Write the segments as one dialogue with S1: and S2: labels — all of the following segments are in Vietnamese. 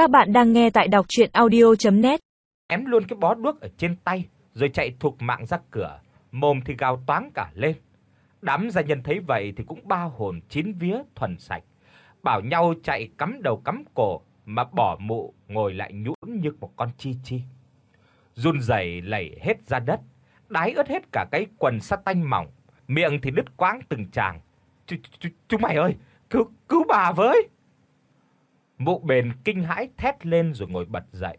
S1: Các bạn đang nghe tại đọc audio net
S2: Ém luôn cái bó đuốc ở trên tay rồi chạy thục mạng ra cửa, mồm thì gào toáng cả lên. Đám gia nhân thấy vậy thì cũng ba hồn chín vía thuần sạch, bảo nhau chạy cắm đầu cắm cổ mà bỏ mụ ngồi lại nhũn như một con chi chi. Run rẩy lầy hết ra đất, đái ướt hết cả cái quần sa tanh mỏng, miệng thì đứt quãng từng tràng. "Chúng mày ơi, cứu cứu bà với!" Mụ bền kinh hãi thét lên rồi ngồi bật dậy.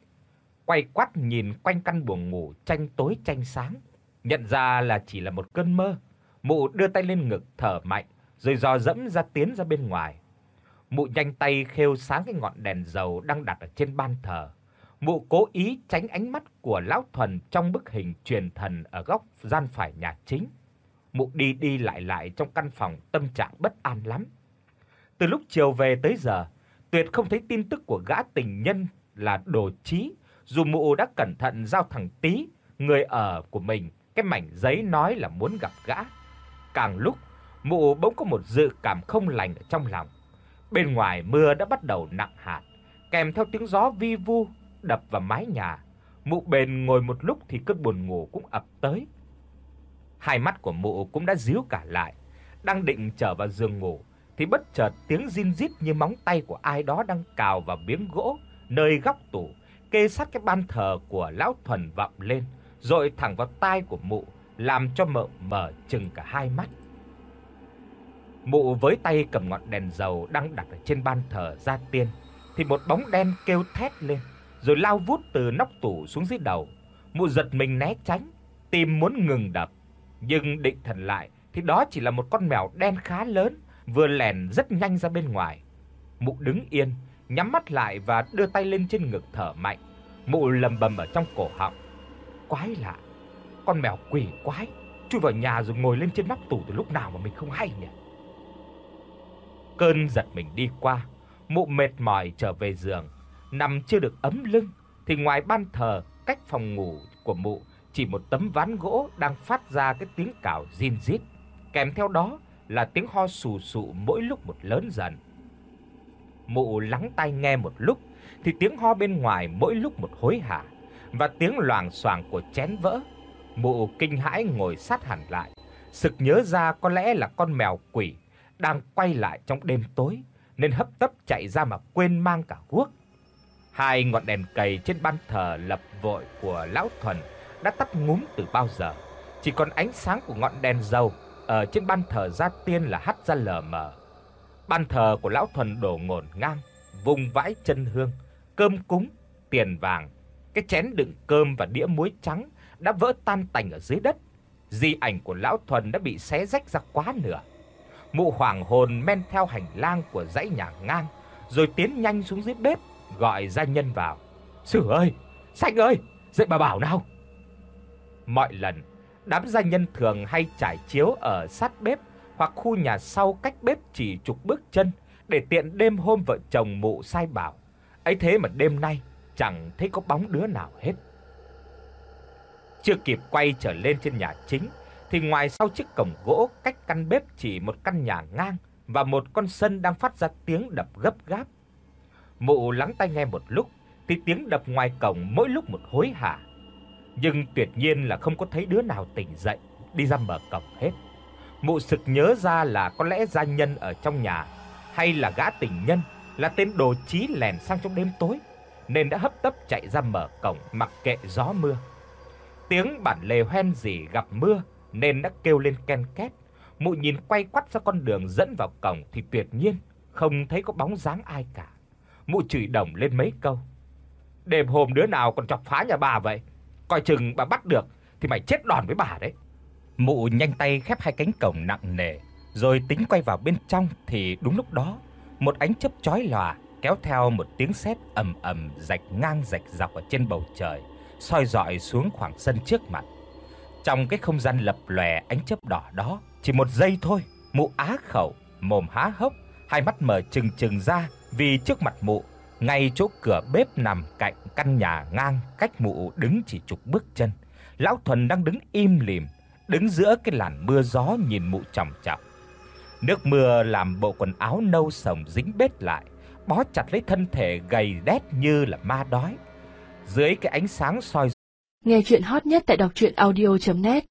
S2: Quay quắt nhìn quanh căn buồng ngủ tranh tối tranh sáng, nhận ra là chỉ là một cơn mơ. Mụ đưa tay lên ngực thở mạnh, rồi dò dẫm ra tiến ra bên ngoài. Mụ nhanh tay khêu sáng cái ngọn đèn dầu đang đặt ở trên ban thờ. Mụ cố ý tránh ánh mắt của lão thuần trong bức hình truyền thần ở góc gian phải nhà chính. Mụ đi đi lại lại trong căn phòng tâm trạng bất an lắm. Từ lúc chiều về tới giờ, Tuyệt không thấy tin tức của gã tình nhân là Đồ Chí, dù mụ đã cẩn thận giao thằng Tí, người ở của mình, cái mảnh giấy nói là muốn gặp gã. Càng lúc, mụ bỗng có một dự cảm không lành ở trong lòng. Bên ngoài mưa đã bắt đầu nặng hạt, kèm theo tiếng gió vi vu đập vào mái nhà. Mụ bền ngồi một lúc thì cơn buồn ngủ cũng ập tới. Hai mắt của mụ cũng đã díu cả lại, đang định trở vào giường ngủ thì bất chợt tiếng zin rít như móng tay của ai đó đang cào vào miếng gỗ nơi góc tủ, kê sát cái ban thờ của lão thuần vọng lên, rồi thẳng vào tai của mụ, làm cho mợ mở trừng cả hai mắt. Mụ với tay cầm ngọn đèn dầu đang đặt ở trên ban thờ ra tiên, thì một bóng đen kêu thét lên, rồi lao vút từ nóc tủ xuống dưới đầu. Mụ giật mình né tránh, tim muốn ngừng đập, nhưng định thần lại thì đó chỉ là một con mèo đen khá lớn vừa lèn rất nhanh ra bên ngoài. Mụ đứng yên, nhắm mắt lại và đưa tay lên trên ngực thở mạnh. Mụ lầm bầm ở trong cổ họng. Quái lạ, con mèo quỷ quái chui vào nhà rồi ngồi lên trên nóc tủ từ lúc nào mà mình không hay nhỉ. Cơn giật mình đi qua, mụ mệt mỏi trở về giường, nằm chưa được ấm lưng thì ngoài ban thờ cách phòng ngủ của mụ chỉ một tấm ván gỗ đang phát ra cái tiếng cào rin rít, kèm theo đó là tiếng ho sù sụ mỗi lúc một lớn dần. Mụ lắng tai nghe một lúc thì tiếng ho bên ngoài mỗi lúc một hối hả và tiếng loảng xoảng của chén vỡ. Mụ kinh hãi ngồi sát hẳn lại, sực nhớ ra có lẽ là con mèo quỷ đang quay lại trong đêm tối nên hấp tấp chạy ra mà quên mang cả guốc. Hai ngọn đèn cầy trên ban thờ lập vội của lão thuần đã tắt ngúm từ bao giờ, chỉ còn ánh sáng của ngọn đèn dầu Ờ, ở trên ban thờ gia tiên là hắt ra lờ mờ. Ban thờ của lão thuần đổ ngổn ngang, vùng vãi chân hương, cơm cúng, tiền vàng, cái chén đựng cơm và đĩa muối trắng đã vỡ tan tành ở dưới đất. Di ảnh của lão thuần đã bị xé rách ra quá nửa. Mụ hoàng hồn men theo hành lang của dãy nhà ngang, rồi tiến nhanh xuống dưới bếp gọi gia nhân vào. "Sử ơi, sanh ơi, dậy bà bảo nào." Mọi lần Đám gia nhân thường hay trải chiếu ở sát bếp hoặc khu nhà sau cách bếp chỉ chục bước chân để tiện đêm hôm vợ chồng mụ sai bảo. Ấy thế mà đêm nay chẳng thấy có bóng đứa nào hết. Chưa kịp quay trở lên trên nhà chính thì ngoài sau chiếc cổng gỗ cách căn bếp chỉ một căn nhà ngang và một con sân đang phát ra tiếng đập gấp gáp. Mụ lắng tai nghe một lúc thì tiếng đập ngoài cổng mỗi lúc một hối hả nhưng tuyệt nhiên là không có thấy đứa nào tỉnh dậy, đi ra mở cổng hết. Mụ sực nhớ ra là có lẽ gia nhân ở trong nhà, hay là gã tình nhân, là tên đồ chí lèn sang trong đêm tối, nên đã hấp tấp chạy ra mở cổng mặc kệ gió mưa. Tiếng bản lề hoen gì gặp mưa, nên đã kêu lên ken két. Mụ nhìn quay quắt ra con đường dẫn vào cổng thì tuyệt nhiên không thấy có bóng dáng ai cả. Mụ chửi đồng lên mấy câu. Đêm hôm đứa nào còn chọc phá nhà bà vậy? Coi chừng bà bắt được thì mày chết đòn với bà đấy. Mụ nhanh tay khép hai cánh cổng nặng nề, rồi tính quay vào bên trong thì đúng lúc đó, một ánh chớp chói lòa kéo theo một tiếng sét ầm ầm rạch ngang rạch dọc ở trên bầu trời, soi rọi xuống khoảng sân trước mặt. Trong cái không gian lập lòe ánh chớp đỏ đó, chỉ một giây thôi, mụ á khẩu, mồm há hốc, hai mắt mở trừng trừng ra vì trước mặt mụ ngay chỗ cửa bếp nằm cạnh căn nhà ngang cách mụ đứng chỉ chục bước chân, lão Thuần đang đứng im lìm, đứng giữa cái làn mưa gió nhìn mụ chằm chằm. Nước mưa làm bộ quần áo nâu sồng dính bết lại, bó chặt lấy thân thể gầy đét như là ma đói. Dưới cái ánh sáng soi
S3: Nghe truyện hot nhất tại doctruyenaudio.net